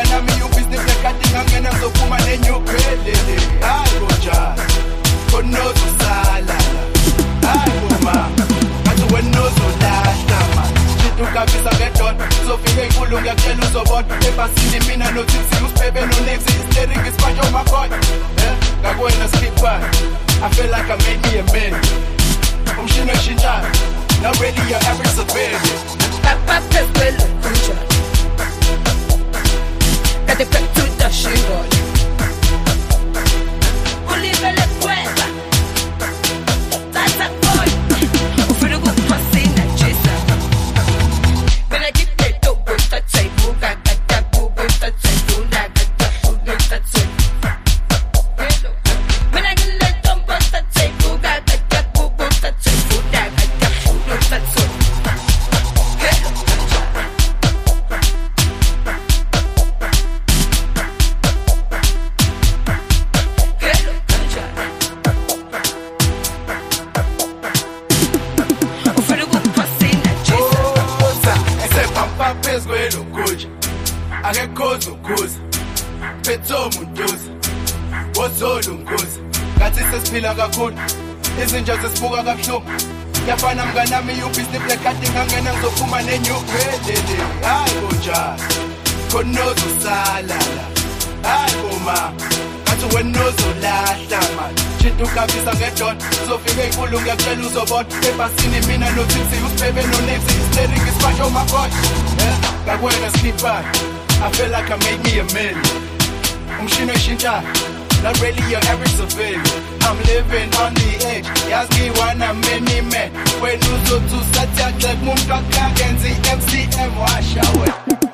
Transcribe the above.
nganami ngangena hayi konozosala hayi wenozolahla ma uzofika ngiyakutshela uzobona ebhasini mina usiphebe eh, ngakuwena I feel like I am a man. I'm shouldn't now really your average phezu kwelokuja akekho ozokhuza phethomu ntuza wozolo mkhuza ngathi sesiphila kakhulu izinja zesibuka kabuhlungu yafana mnganami yubhisini black kade ngangena ngizophuma nenyukhwelele hayi bonjani khona ozosala la hayi bomama ngathi wena ozolahla mani shinto ukabisa ngedoda uzofika ey'nkulu ngiyakutshela uzobona ebhasini mina nothipsi usibhebe nonepsi isiteringi isibasho umagoda I wear a sleep back, I feel like I made me a man. Umshino Shinta, not really your average survey. I'm living on the edge. Yaski wanna many men. When you go to Satya, like Munkaka, and the MCM, wash away.